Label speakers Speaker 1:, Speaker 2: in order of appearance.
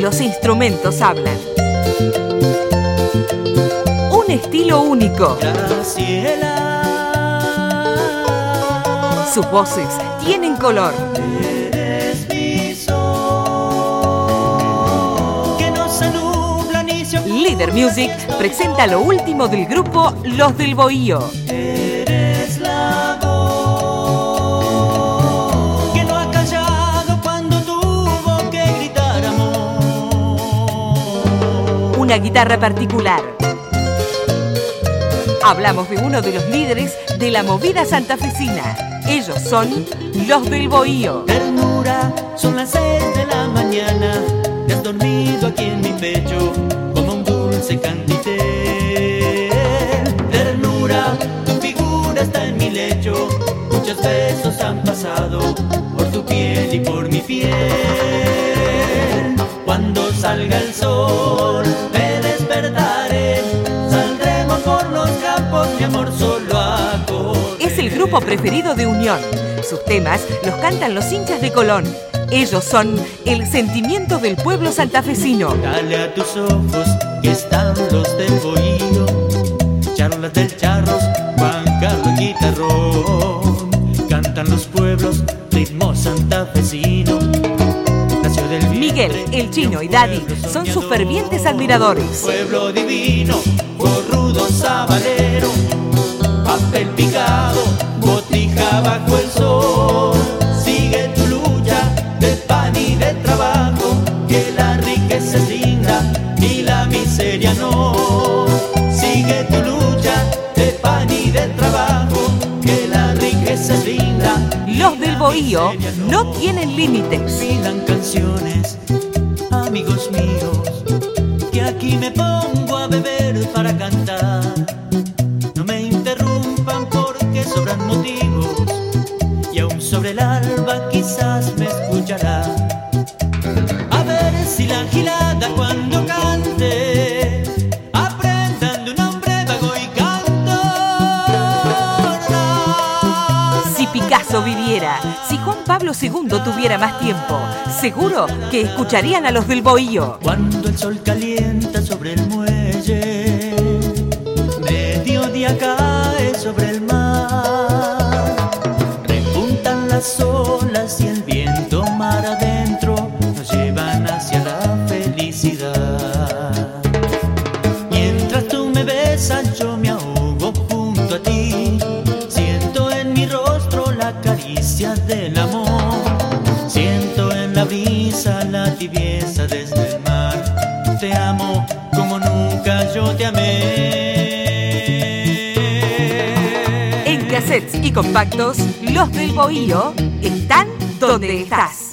Speaker 1: Los instrumentos hablan. Un estilo único. Sus voces tienen color. Líder Music presenta lo último del grupo Los del Bohío. Una guitarra particular. Hablamos de uno de los líderes de la movida santafesina. Ellos son los del Bohío.
Speaker 2: Ternura, son las seis de la mañana. Te has dormido aquí en mi pecho como un dulce canditel. Ternura, tu figura está en mi lecho. Muchos besos han pasado por tu piel y por mi piel.
Speaker 1: Grupo preferido de Unión. Sus temas los cantan los hinchas de Colón. Ellos son el sentimiento del pueblo santafesino.
Speaker 2: Dale a tus ojos que están los del bohío. Charlas del charros, Juan Carlos Guitarrón. Cantan los pueblos, ritmo santafesino.
Speaker 1: Miguel, el chino y Daddy son sus fervientes admiradores.
Speaker 2: Pueblo divino, rudo sabalero, bajo el sol. Sigue tu lucha de pan y de trabajo, que la riqueza es linda y la miseria no. Sigue tu lucha de pan y de trabajo, que la riqueza es linda.
Speaker 1: Los del Bohío no tienen límites.
Speaker 2: Pidan canciones, amigos míos, que aquí me pongo a beber para cantar. No me interrumpan porque sobran motivos gilada cuando cante aprendan de un hombre vago y cantor.
Speaker 1: Si Picasso viviera, si Juan Pablo II tuviera más tiempo, seguro que escucharían a los del Bohío.
Speaker 2: Cuando el sol calienta sobre el muelle, mediodía cae sobre el mar, repuntan las olas la brisa la tibieza desde el mar, te amo como nunca yo te amé.
Speaker 1: En cassettes y compactos, los del Bohío están donde estás.